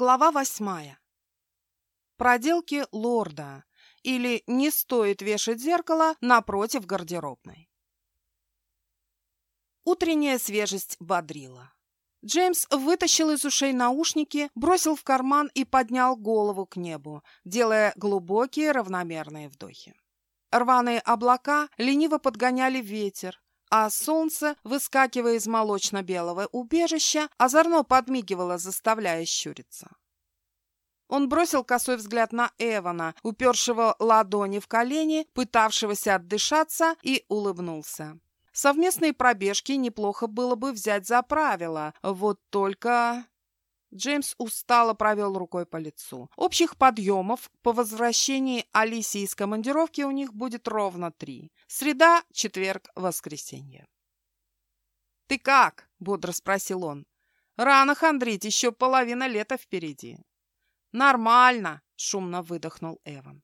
Глава восьмая. Проделки лорда или не стоит вешать зеркало напротив гардеробной. Утренняя свежесть бодрила. Джеймс вытащил из ушей наушники, бросил в карман и поднял голову к небу, делая глубокие равномерные вдохи. Рваные облака лениво подгоняли ветер, а солнце, выскакивая из молочно-белого убежища, озорно подмигивало, заставляя щуриться. Он бросил косой взгляд на Эвана, упершего ладони в колени, пытавшегося отдышаться, и улыбнулся. Совместные пробежки неплохо было бы взять за правило, вот только... Джеймс устало провел рукой по лицу. Общих подъемов по возвращении Алисии из командировки у них будет ровно три. Среда, четверг, воскресенье. «Ты как?» — бодро спросил он. «Рано хандрить, еще половина лета впереди». «Нормально!» — шумно выдохнул Эван.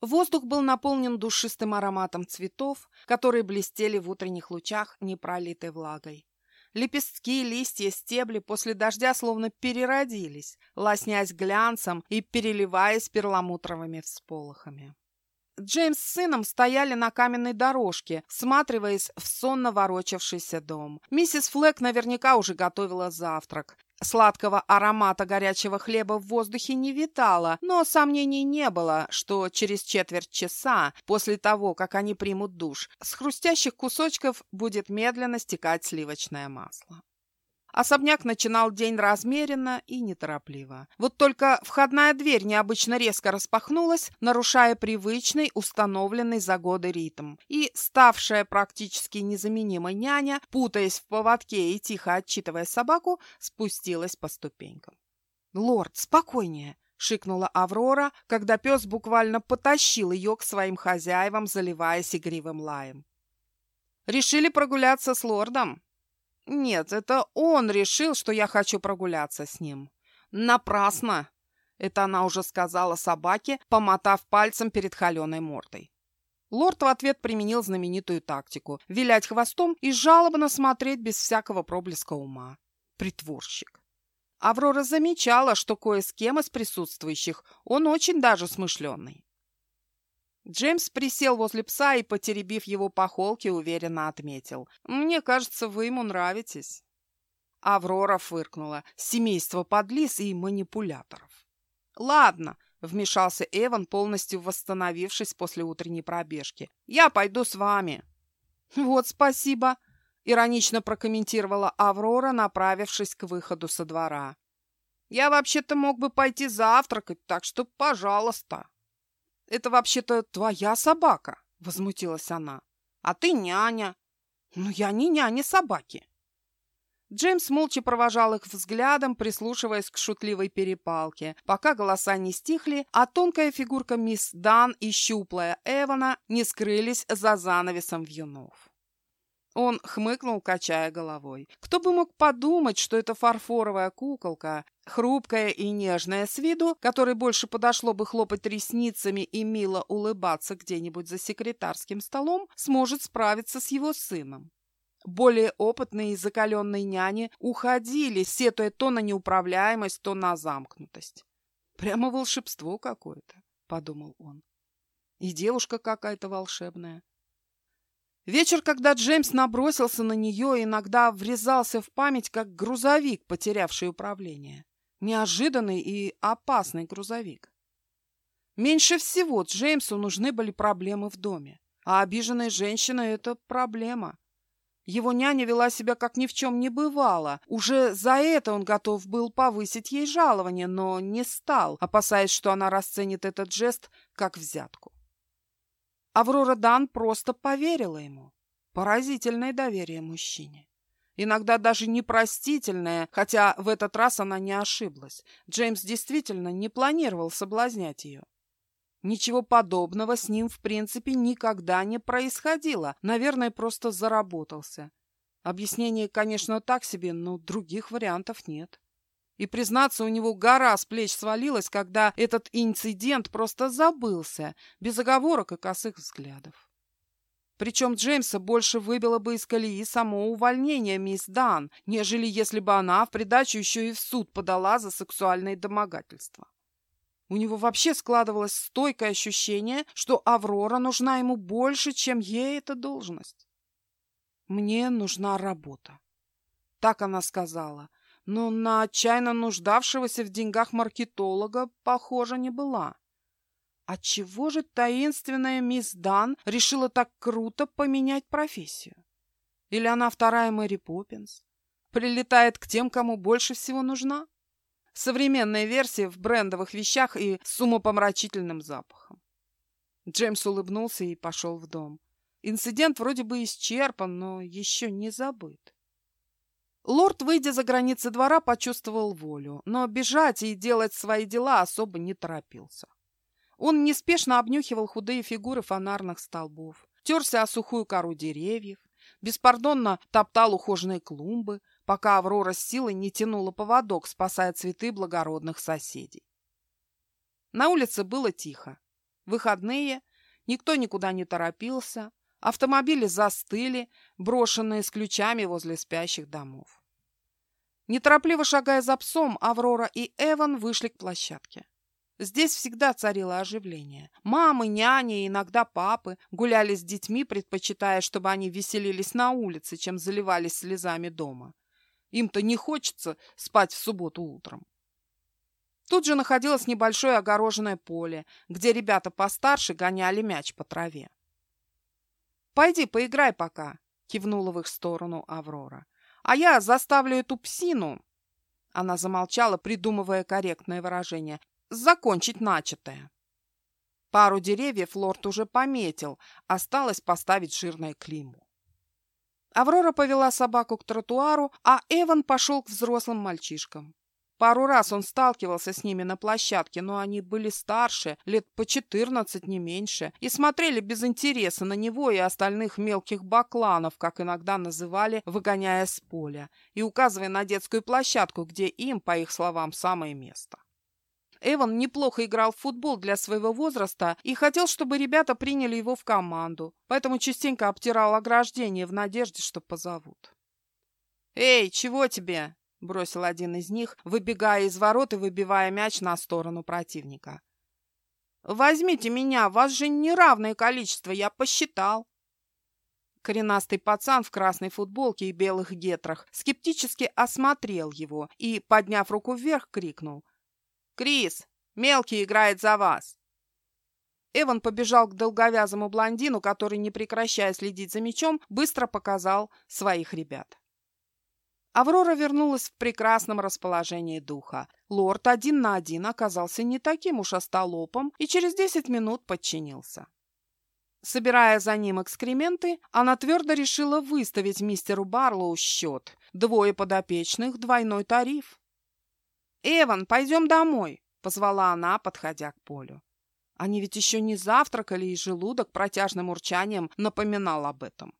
Воздух был наполнен душистым ароматом цветов, которые блестели в утренних лучах непролитой влагой. Лепестки, листья, стебли после дождя словно переродились, лоснясь глянцем и переливаясь перламутровыми всполохами. Джеймс с сыном стояли на каменной дорожке, всматриваясь в сонно ворочавшийся дом. Миссис Флэк наверняка уже готовила завтрак. Сладкого аромата горячего хлеба в воздухе не витало, но сомнений не было, что через четверть часа после того, как они примут душ, с хрустящих кусочков будет медленно стекать сливочное масло. Особняк начинал день размеренно и неторопливо. Вот только входная дверь необычно резко распахнулась, нарушая привычный, установленный за годы ритм. И ставшая практически незаменимой няня, путаясь в поводке и тихо отчитывая собаку, спустилась по ступенькам. «Лорд, спокойнее!» — шикнула Аврора, когда пес буквально потащил ее к своим хозяевам, заливаясь игривым лаем. «Решили прогуляться с лордом?» Нет, это он решил, что я хочу прогуляться с ним. Напрасно! Это она уже сказала собаке, помотав пальцем перед холеной мордой. Лорд в ответ применил знаменитую тактику – вилять хвостом и жалобно смотреть без всякого проблеска ума. Притворщик. Аврора замечала, что кое с кем из присутствующих он очень даже смышленый. Джеймс присел возле пса и, потеребив его по холке, уверенно отметил. «Мне кажется, вы ему нравитесь». Аврора фыркнула. Семейство подлиз и манипуляторов. «Ладно», — вмешался Эван, полностью восстановившись после утренней пробежки. «Я пойду с вами». «Вот спасибо», — иронично прокомментировала Аврора, направившись к выходу со двора. «Я вообще-то мог бы пойти завтракать, так что пожалуйста». Это вообще-то твоя собака, возмутилась она. А ты няня. Ну, я не няня собаки. Джеймс молча провожал их взглядом, прислушиваясь к шутливой перепалке, пока голоса не стихли, а тонкая фигурка мисс Дан и щуплая Эвана не скрылись за занавесом вьюнов. Он хмыкнул, качая головой. Кто бы мог подумать, что эта фарфоровая куколка, хрупкая и нежная с виду, которой больше подошло бы хлопать ресницами и мило улыбаться где-нибудь за секретарским столом, сможет справиться с его сыном. Более опытные и закаленные няни уходили, сетуя то на неуправляемость, то на замкнутость. «Прямо волшебство какое-то», — подумал он. «И девушка какая-то волшебная». Вечер, когда Джеймс набросился на нее, иногда врезался в память, как грузовик, потерявший управление. Неожиданный и опасный грузовик. Меньше всего Джеймсу нужны были проблемы в доме. А обиженная женщина — это проблема. Его няня вела себя, как ни в чем не бывало. Уже за это он готов был повысить ей жалование, но не стал, опасаясь, что она расценит этот жест как взятку. Аврора Дан просто поверила ему. Поразительное доверие мужчине. Иногда даже непростительное, хотя в этот раз она не ошиблась. Джеймс действительно не планировал соблазнять ее. Ничего подобного с ним, в принципе, никогда не происходило. Наверное, просто заработался. Объяснение, конечно, так себе, но других вариантов нет. И, признаться, у него гора с плеч свалилась, когда этот инцидент просто забылся, без оговорок и косых взглядов. Причем Джеймса больше выбило бы из колеи само увольнение мисс Дан, нежели если бы она в придачу еще и в суд подала за сексуальные домогательства. У него вообще складывалось стойкое ощущение, что Аврора нужна ему больше, чем ей эта должность. «Мне нужна работа», — так она сказала, но на отчаянно нуждавшегося в деньгах маркетолога, похоже, не была. Отчего же таинственная мисс Дан решила так круто поменять профессию? Или она вторая Мэри Поппинс? Прилетает к тем, кому больше всего нужна? Современная версия в брендовых вещах и с умопомрачительным запахом. Джеймс улыбнулся и пошел в дом. Инцидент вроде бы исчерпан, но еще не забыт. Лорд, выйдя за границы двора, почувствовал волю, но бежать и делать свои дела особо не торопился. Он неспешно обнюхивал худые фигуры фонарных столбов, терся о сухую кору деревьев, беспардонно топтал ухоженные клумбы, пока Аврора с силой не тянула поводок, спасая цветы благородных соседей. На улице было тихо. Выходные, никто никуда не торопился, автомобили застыли, брошенные с ключами возле спящих домов. Неторопливо шагая за псом, Аврора и Эван вышли к площадке. Здесь всегда царило оживление. Мамы, няни и иногда папы гуляли с детьми, предпочитая, чтобы они веселились на улице, чем заливались слезами дома. Им-то не хочется спать в субботу утром. Тут же находилось небольшое огороженное поле, где ребята постарше гоняли мяч по траве. «Пойди, поиграй пока», — кивнула в их сторону Аврора. «А я заставлю эту псину...» Она замолчала, придумывая корректное выражение закончить начатое. Пару деревьев лорд уже пометил, осталось поставить жирное клеймо. Аврора повела собаку к тротуару, а Эван пошел к взрослым мальчишкам. Пару раз он сталкивался с ними на площадке, но они были старше, лет по четырнадцать, не меньше, и смотрели без интереса на него и остальных мелких бакланов, как иногда называли, выгоняя с поля, и указывая на детскую площадку, где им, по их словам, самое место. Эван неплохо играл в футбол для своего возраста и хотел, чтобы ребята приняли его в команду, поэтому частенько обтирал ограждение в надежде, что позовут. «Эй, чего тебе?» – бросил один из них, выбегая из ворот и выбивая мяч на сторону противника. «Возьмите меня, вас же неравное количество, я посчитал». Коренастый пацан в красной футболке и белых гетрах скептически осмотрел его и, подняв руку вверх, крикнул. «Крис, мелкий играет за вас!» Эван побежал к долговязому блондину, который, не прекращая следить за мячом, быстро показал своих ребят. Аврора вернулась в прекрасном расположении духа. Лорд один на один оказался не таким уж остолопом и через десять минут подчинился. Собирая за ним экскременты, она твердо решила выставить мистеру Барлоу счет. Двое подопечных, двойной тариф. «Эван, пойдем домой!» — позвала она, подходя к полю. Они ведь еще не завтракали, и желудок протяжным урчанием напоминал об этом.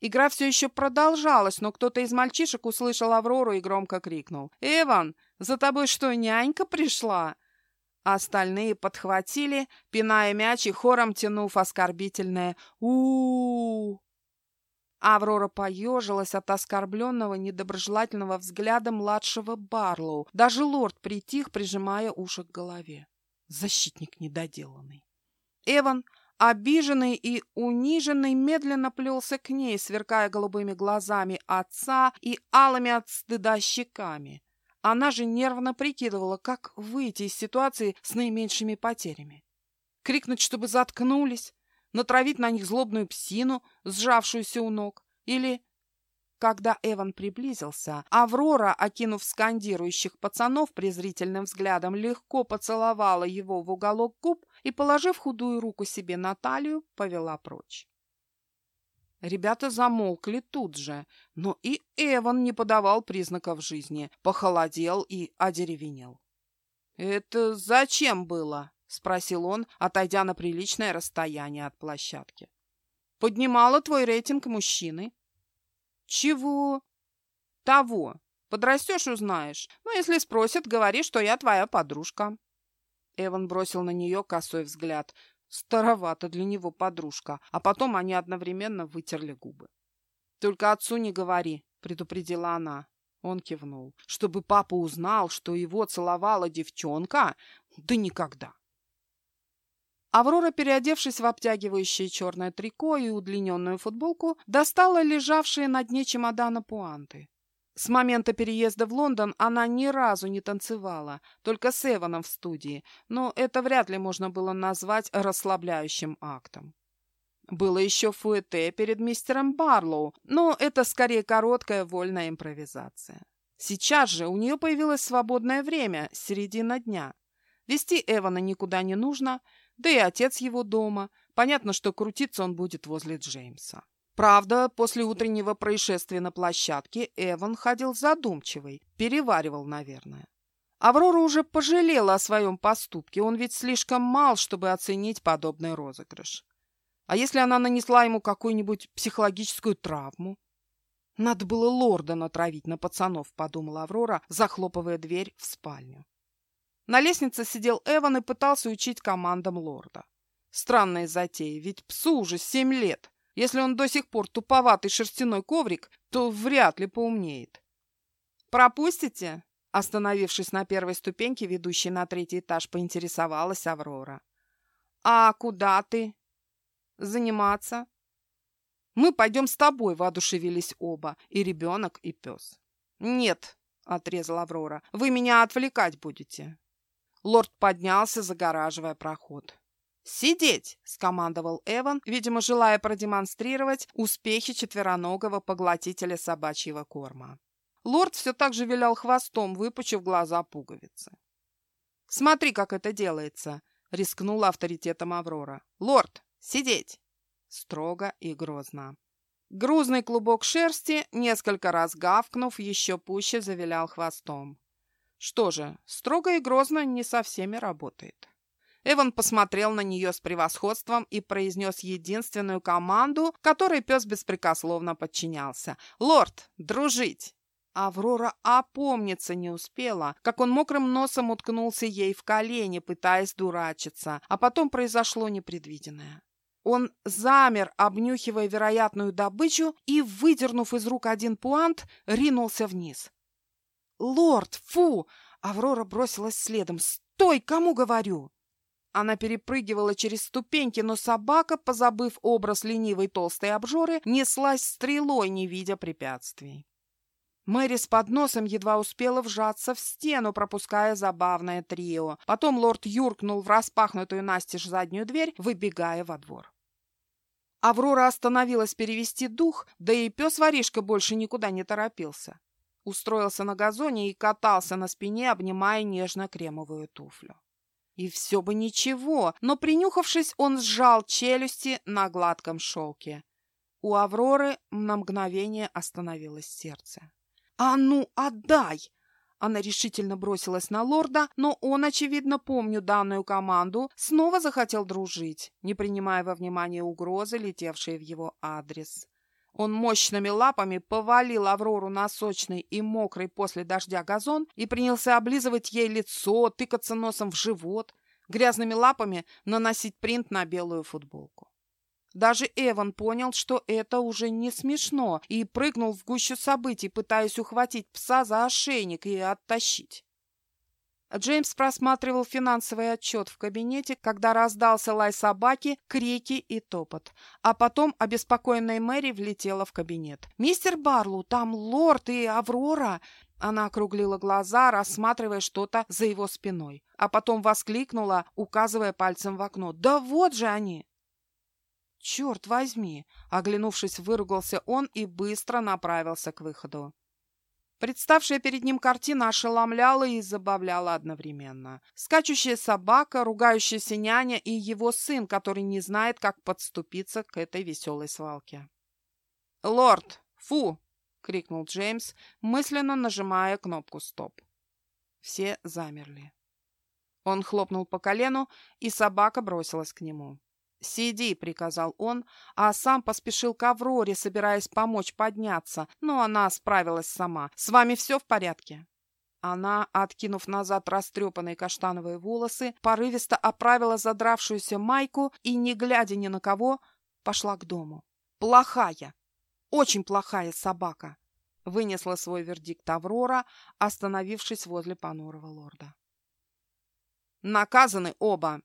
Игра все еще продолжалась, но кто-то из мальчишек услышал Аврору и громко крикнул. «Эван, за тобой что, нянька пришла?» остальные подхватили, пиная мяч и хором тянув оскорбительное у, -у, -у, -у Аврора поежилась от оскорбленного недоброжелательного взгляда младшего Барлоу. Даже лорд притих, прижимая уши к голове. Защитник недоделанный. Эван, обиженный и униженный, медленно плелся к ней, сверкая голубыми глазами отца и алыми от стыда щеками. Она же нервно прикидывала, как выйти из ситуации с наименьшими потерями. Крикнуть, чтобы заткнулись, натравить на них злобную псину, сжавшуюся у ног, или... Когда Эван приблизился, Аврора, окинув скандирующих пацанов презрительным взглядом, легко поцеловала его в уголок губ и, положив худую руку себе на талию, повела прочь. Ребята замолкли тут же, но и Эван не подавал признаков жизни, похолодел и одеревенел. «Это зачем было?» — спросил он, отойдя на приличное расстояние от площадки. «Поднимала твой рейтинг мужчины». «Чего?» «Того. Подрастешь, узнаешь. Но ну, если спросят, говори, что я твоя подружка». Эван бросил на нее косой взгляд. Старовато для него подружка, а потом они одновременно вытерли губы. «Только отцу не говори», — предупредила она. Он кивнул. «Чтобы папа узнал, что его целовала девчонка? Да никогда!» Аврора, переодевшись в обтягивающее черное трико и удлиненную футболку, достала лежавшие на дне чемодана пуанты. С момента переезда в Лондон она ни разу не танцевала, только с Эваном в студии, но это вряд ли можно было назвать расслабляющим актом. Было еще фуэте перед мистером Барлоу, но это скорее короткая вольная импровизация. Сейчас же у нее появилось свободное время, середина дня. Вести Эвана никуда не нужно – да и отец его дома. Понятно, что крутиться он будет возле Джеймса. Правда, после утреннего происшествия на площадке Эван ходил задумчивый, переваривал, наверное. Аврора уже пожалела о своем поступке, он ведь слишком мал, чтобы оценить подобный розыгрыш. А если она нанесла ему какую-нибудь психологическую травму? Надо было лорда натравить на пацанов, подумала Аврора, захлопывая дверь в спальню. На лестнице сидел Эван и пытался учить командам лорда. Странная затея, ведь псу уже семь лет. Если он до сих пор туповатый шерстяной коврик, то вряд ли поумнеет. «Пропустите?» Остановившись на первой ступеньке, ведущей на третий этаж, поинтересовалась Аврора. «А куда ты?» «Заниматься?» «Мы пойдем с тобой», — воодушевились оба, и ребенок, и пес. «Нет», — отрезала Аврора, — «вы меня отвлекать будете». Лорд поднялся, загораживая проход. «Сидеть!» — скомандовал Эван, видимо, желая продемонстрировать успехи четвероногого поглотителя собачьего корма. Лорд все так же вилял хвостом, выпучив глаза пуговицы. «Смотри, как это делается!» — рискнула авторитетом Аврора. «Лорд, сидеть!» Строго и грозно. Грузный клубок шерсти, несколько раз гавкнув, еще пуще завилял хвостом. Что же, строго и грозно не со всеми работает. Эван посмотрел на нее с превосходством и произнес единственную команду, которой пес беспрекословно подчинялся. «Лорд, дружить!» Аврора опомниться не успела, как он мокрым носом уткнулся ей в колени, пытаясь дурачиться, а потом произошло непредвиденное. Он замер, обнюхивая вероятную добычу, и, выдернув из рук один пуант, ринулся вниз. «Лорд, фу!» Аврора бросилась следом. «Стой, кому говорю!» Она перепрыгивала через ступеньки, но собака, позабыв образ ленивой толстой обжоры, неслась стрелой, не видя препятствий. Мэри с подносом едва успела вжаться в стену, пропуская забавное трио. Потом лорд юркнул в распахнутую настежь заднюю дверь, выбегая во двор. Аврора остановилась перевести дух, да и пес-воришка больше никуда не торопился устроился на газоне и катался на спине, обнимая нежно-кремовую туфлю. И все бы ничего, но, принюхавшись, он сжал челюсти на гладком шелке. У Авроры на мгновение остановилось сердце. «А ну, отдай!» Она решительно бросилась на лорда, но он, очевидно, помню данную команду, снова захотел дружить, не принимая во внимание угрозы, летевшие в его адрес. Он мощными лапами повалил Аврору на сочный и мокрый после дождя газон и принялся облизывать ей лицо, тыкаться носом в живот, грязными лапами наносить принт на белую футболку. Даже Эван понял, что это уже не смешно, и прыгнул в гущу событий, пытаясь ухватить пса за ошейник и оттащить. Джеймс просматривал финансовый отчет в кабинете, когда раздался лай собаки, крики и топот. А потом обеспокоенная Мэри влетела в кабинет. «Мистер Барлу, там лорд и Аврора!» Она округлила глаза, рассматривая что-то за его спиной. А потом воскликнула, указывая пальцем в окно. «Да вот же они!» «Черт возьми!» Оглянувшись, выругался он и быстро направился к выходу. Представшая перед ним картина ошеломляла и забавляла одновременно. Скачущая собака, ругающаяся няня и его сын, который не знает, как подступиться к этой веселой свалке. «Лорд! Фу!» — крикнул Джеймс, мысленно нажимая кнопку «Стоп». Все замерли. Он хлопнул по колену, и собака бросилась к нему. «Сиди», — приказал он, а сам поспешил к Авроре, собираясь помочь подняться, но она справилась сама. «С вами все в порядке?» Она, откинув назад растрепанные каштановые волосы, порывисто оправила задравшуюся майку и, не глядя ни на кого, пошла к дому. «Плохая! Очень плохая собака!» — вынесла свой вердикт Аврора, остановившись возле понурого лорда. «Наказаны оба!»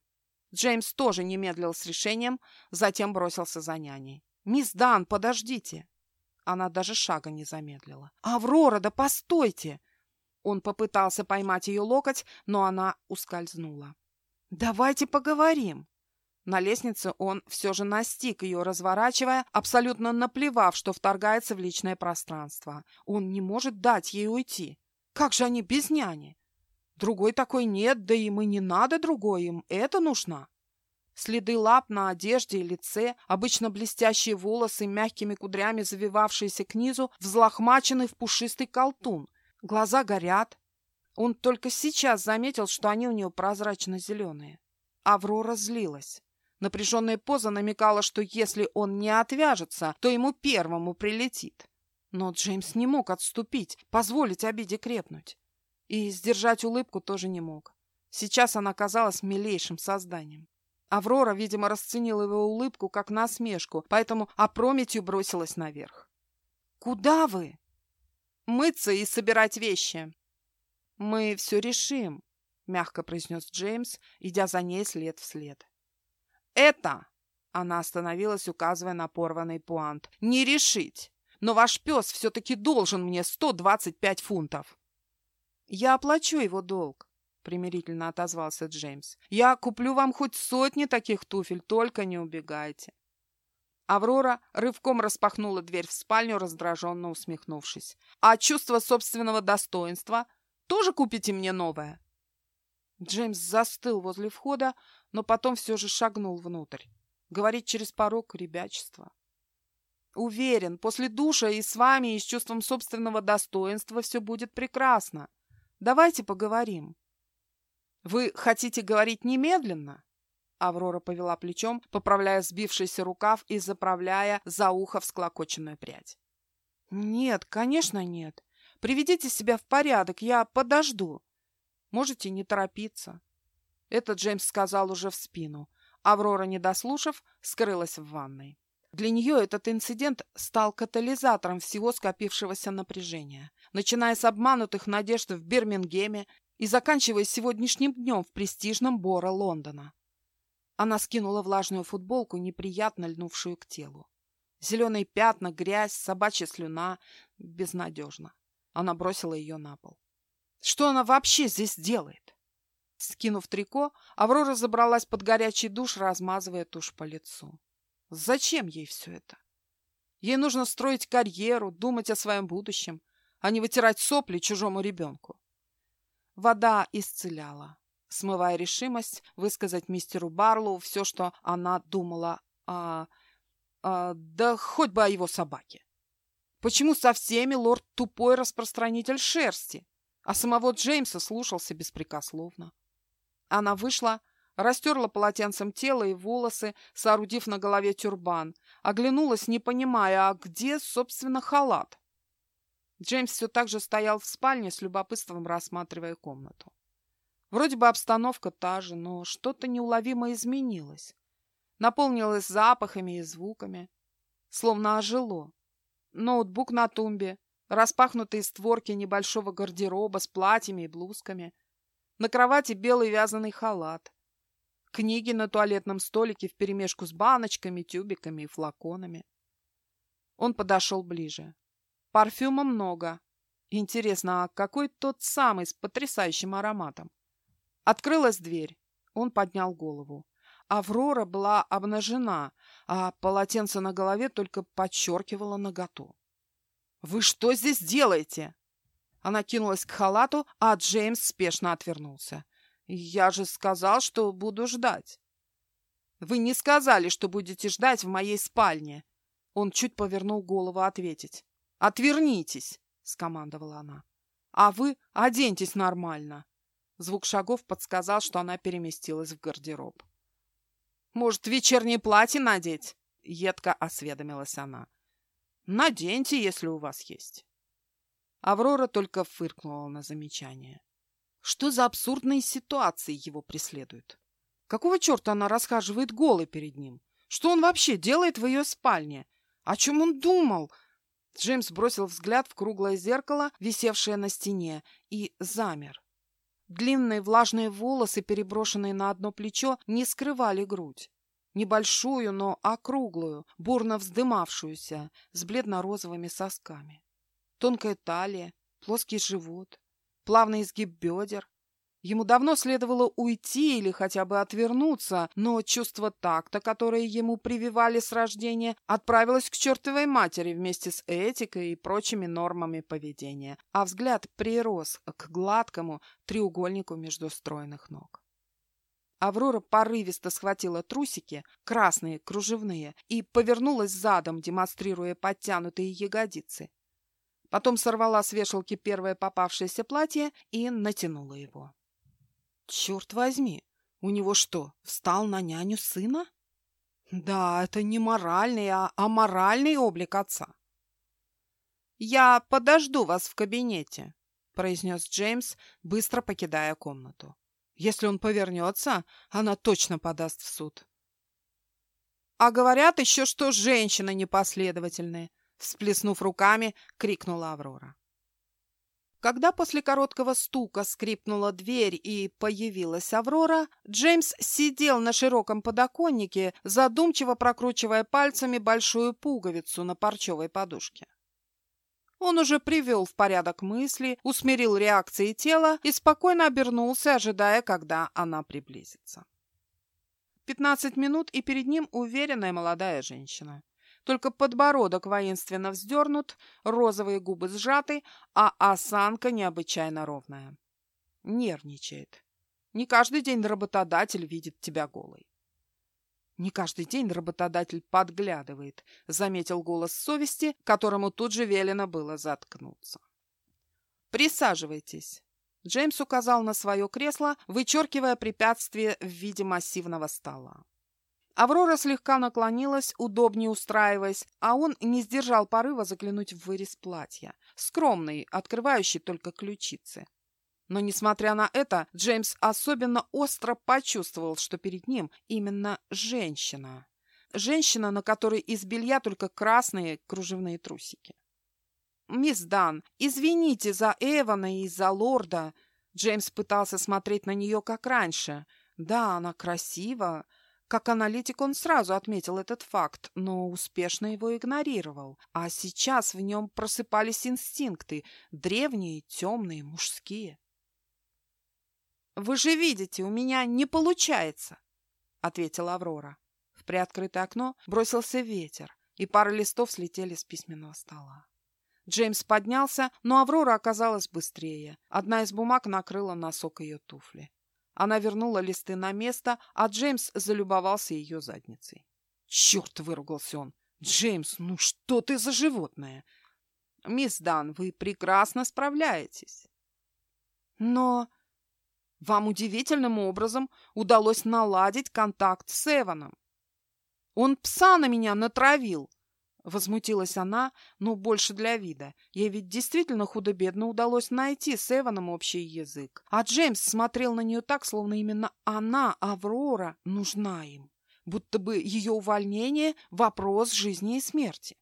Джеймс тоже не медлил с решением, затем бросился за няней. «Мисс Дан, подождите!» Она даже шага не замедлила. «Аврора, да постойте!» Он попытался поймать ее локоть, но она ускользнула. «Давайте поговорим!» На лестнице он все же настиг ее, разворачивая, абсолютно наплевав, что вторгается в личное пространство. Он не может дать ей уйти. Как же они без няни? Другой такой нет, да им и не надо другой, им это нужно. Следы лап на одежде и лице, обычно блестящие волосы, мягкими кудрями завивавшиеся к низу, взлохмачены в пушистый колтун. Глаза горят. Он только сейчас заметил, что они у нее прозрачно-зеленые. Аврора злилась. Напряженная поза намекала, что если он не отвяжется, то ему первому прилетит. Но Джеймс не мог отступить, позволить обиде крепнуть. И сдержать улыбку тоже не мог. Сейчас она казалась милейшим созданием. Аврора, видимо, расценила его улыбку как насмешку, поэтому опрометью бросилась наверх. «Куда вы?» «Мыться и собирать вещи». «Мы все решим», — мягко произнес Джеймс, идя за ней след в след. Это, она остановилась, указывая на порванный пуант, не решить. Но ваш пес все-таки должен мне 125 фунтов. Я оплачу его долг, примирительно отозвался Джеймс. Я куплю вам хоть сотни таких туфель, только не убегайте. Аврора рывком распахнула дверь в спальню, раздраженно усмехнувшись. «А чувство собственного достоинства? Тоже купите мне новое?» Джеймс застыл возле входа, но потом все же шагнул внутрь. Говорить через порог — ребячество. Уверен, после душа и с вами, и с чувством собственного достоинства все будет прекрасно. Давайте поговорим. Вы хотите говорить немедленно? Аврора повела плечом, поправляя сбившийся рукав и заправляя за ухо всклокоченную прядь. «Нет, конечно нет. Приведите себя в порядок, я подожду. Можете не торопиться. Это Джеймс сказал уже в спину. Аврора, не дослушав, скрылась в ванной. Для нее этот инцидент стал катализатором всего скопившегося напряжения, начиная с обманутых надежд в Бирмингеме и заканчивая сегодняшним днем в престижном Бора Лондона. Она скинула влажную футболку, неприятно льнувшую к телу. Зеленые пятна, грязь, собачья слюна. Безнадежно. Она бросила ее на пол. Что она вообще здесь делает? Скинув трико, Аврора забралась под горячий душ, размазывая тушь по лицу. Зачем ей все это? Ей нужно строить карьеру, думать о своем будущем, а не вытирать сопли чужому ребенку. Вода исцеляла, смывая решимость высказать мистеру Барлоу все, что она думала о... о да хоть бы о его собаке. Почему со всеми лорд тупой распространитель шерсти, а самого Джеймса слушался беспрекословно? Она вышла, растерла полотенцем тело и волосы, соорудив на голове тюрбан, оглянулась, не понимая, а где, собственно, халат. Джеймс все так же стоял в спальне, с любопытством рассматривая комнату. Вроде бы обстановка та же, но что-то неуловимо изменилось. Наполнилось запахами и звуками, словно ожило. Ноутбук на тумбе, распахнутые створки небольшого гардероба с платьями и блузками — на кровати белый вязаный халат. Книги на туалетном столике вперемешку с баночками, тюбиками и флаконами. Он подошел ближе. Парфюма много. Интересно, а какой тот самый с потрясающим ароматом? Открылась дверь. Он поднял голову. Аврора была обнажена, а полотенце на голове только подчеркивало наготу. «Вы что здесь делаете?» Она кинулась к халату, а Джеймс спешно отвернулся. «Я же сказал, что буду ждать». «Вы не сказали, что будете ждать в моей спальне». Он чуть повернул голову ответить. «Отвернитесь», — скомандовала она. «А вы оденьтесь нормально». Звук шагов подсказал, что она переместилась в гардероб. «Может, вечернее платье надеть?» — едко осведомилась она. «Наденьте, если у вас есть». Аврора только фыркнула на замечание. Что за абсурдные ситуации его преследуют? Какого черта она расхаживает голой перед ним? Что он вообще делает в ее спальне? О чем он думал? Джеймс бросил взгляд в круглое зеркало, висевшее на стене, и замер. Длинные влажные волосы, переброшенные на одно плечо, не скрывали грудь. Небольшую, но округлую, бурно вздымавшуюся, с бледно-розовыми сосками. Тонкая талия, плоский живот, плавный изгиб бедер, Ему давно следовало уйти или хотя бы отвернуться, но чувство такта, которое ему прививали с рождения, отправилось к чертовой матери вместе с этикой и прочими нормами поведения, а взгляд прирос к гладкому треугольнику между стройных ног. Аврора порывисто схватила трусики, красные, кружевные, и повернулась задом, демонстрируя подтянутые ягодицы. Потом сорвала с вешалки первое попавшееся платье и натянула его. Черт возьми, у него что, встал на няню сына? Да, это не моральный, а аморальный облик отца. «Я подожду вас в кабинете», — произнес Джеймс, быстро покидая комнату. «Если он повернется, она точно подаст в суд». «А говорят еще, что женщины непоследовательные», — всплеснув руками, крикнула Аврора. Когда после короткого стука скрипнула дверь и появилась Аврора, Джеймс сидел на широком подоконнике, задумчиво прокручивая пальцами большую пуговицу на парчевой подушке. Он уже привел в порядок мысли, усмирил реакции тела и спокойно обернулся, ожидая, когда она приблизится. Пятнадцать минут, и перед ним уверенная молодая женщина. Только подбородок воинственно вздернут, розовые губы сжаты, а осанка необычайно ровная. Нервничает. Не каждый день работодатель видит тебя голой. Не каждый день работодатель подглядывает, заметил голос совести, которому тут же велено было заткнуться. Присаживайтесь. Джеймс указал на свое кресло, вычеркивая препятствие в виде массивного стола. Аврора слегка наклонилась, удобнее устраиваясь, а он не сдержал порыва заглянуть в вырез платья, скромный, открывающий только ключицы. Но, несмотря на это, Джеймс особенно остро почувствовал, что перед ним именно женщина. Женщина, на которой из белья только красные кружевные трусики. «Мисс Дан, извините за Эвана и за лорда». Джеймс пытался смотреть на нее как раньше. Да, она красива, как аналитик он сразу отметил этот факт, но успешно его игнорировал. А сейчас в нем просыпались инстинкты, древние, темные, мужские. «Вы же видите, у меня не получается», — ответила Аврора. В приоткрытое окно бросился ветер, и пара листов слетели с письменного стола. Джеймс поднялся, но Аврора оказалась быстрее. Одна из бумаг накрыла носок ее туфли. Она вернула листы на место, а Джеймс залюбовался ее задницей. «Черт!» — выругался он. «Джеймс, ну что ты за животное?» «Мисс Дан, вы прекрасно справляетесь». «Но...» Вам удивительным образом удалось наладить контакт с Эваном. Он пса на меня натравил, Возмутилась она, но больше для вида. Ей ведь действительно худо-бедно удалось найти с Эваном общий язык. А Джеймс смотрел на нее так, словно именно она, Аврора, нужна им. Будто бы ее увольнение – вопрос жизни и смерти.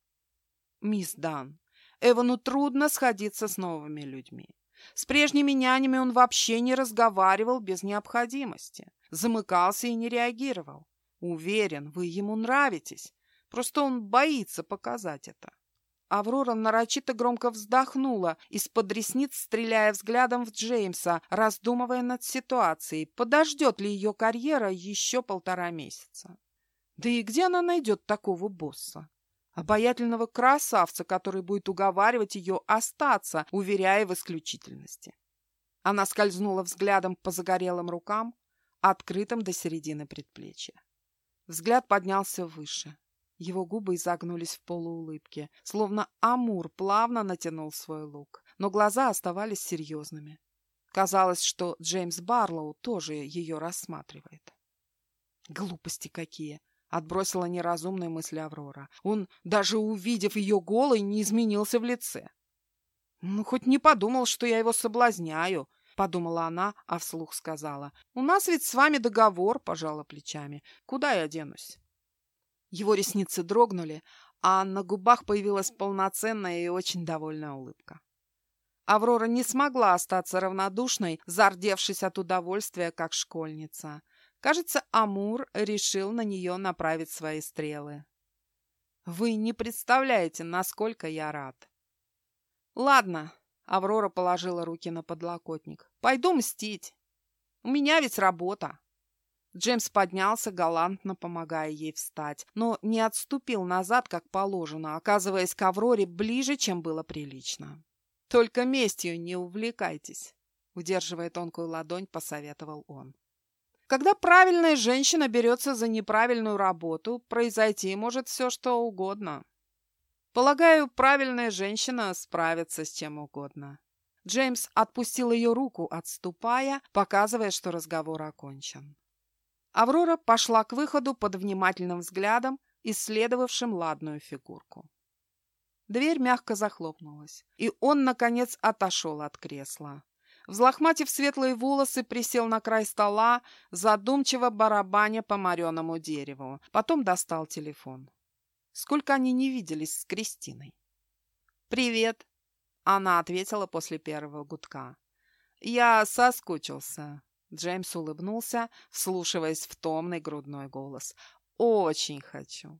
Мисс Дан, Эвану трудно сходиться с новыми людьми. С прежними нянями он вообще не разговаривал без необходимости. Замыкался и не реагировал. Уверен, вы ему нравитесь. Просто он боится показать это. Аврора нарочито громко вздохнула, из-под ресниц стреляя взглядом в Джеймса, раздумывая над ситуацией, подождет ли ее карьера еще полтора месяца. Да и где она найдет такого босса? Обаятельного красавца, который будет уговаривать ее остаться, уверяя в исключительности. Она скользнула взглядом по загорелым рукам, открытым до середины предплечья. Взгляд поднялся выше. Его губы изогнулись в полуулыбке, словно Амур плавно натянул свой лук, но глаза оставались серьезными. Казалось, что Джеймс Барлоу тоже ее рассматривает. Глупости какие! Отбросила неразумные мысли Аврора. Он, даже увидев ее голой, не изменился в лице. Ну, хоть не подумал, что я его соблазняю, подумала она, а вслух сказала. У нас ведь с вами договор, пожала плечами. Куда я денусь? Его ресницы дрогнули, а на губах появилась полноценная и очень довольная улыбка. Аврора не смогла остаться равнодушной, зардевшись от удовольствия, как школьница. Кажется, Амур решил на нее направить свои стрелы. «Вы не представляете, насколько я рад!» «Ладно», — Аврора положила руки на подлокотник, — «пойду мстить. У меня ведь работа». Джеймс поднялся, галантно помогая ей встать, но не отступил назад, как положено, оказываясь к Авроре ближе, чем было прилично. «Только местью не увлекайтесь», — удерживая тонкую ладонь, посоветовал он. Когда правильная женщина берется за неправильную работу, произойти может все, что угодно. Полагаю, правильная женщина справится с чем угодно. Джеймс отпустил ее руку, отступая, показывая, что разговор окончен. Аврора пошла к выходу под внимательным взглядом, исследовавшим ладную фигурку. Дверь мягко захлопнулась, и он, наконец, отошел от кресла. Взлохматив светлые волосы, присел на край стола, задумчиво барабаня по мореному дереву. Потом достал телефон. Сколько они не виделись с Кристиной. «Привет!» — она ответила после первого гудка. «Я соскучился». Джеймс улыбнулся, вслушиваясь в томный грудной голос. «Очень хочу».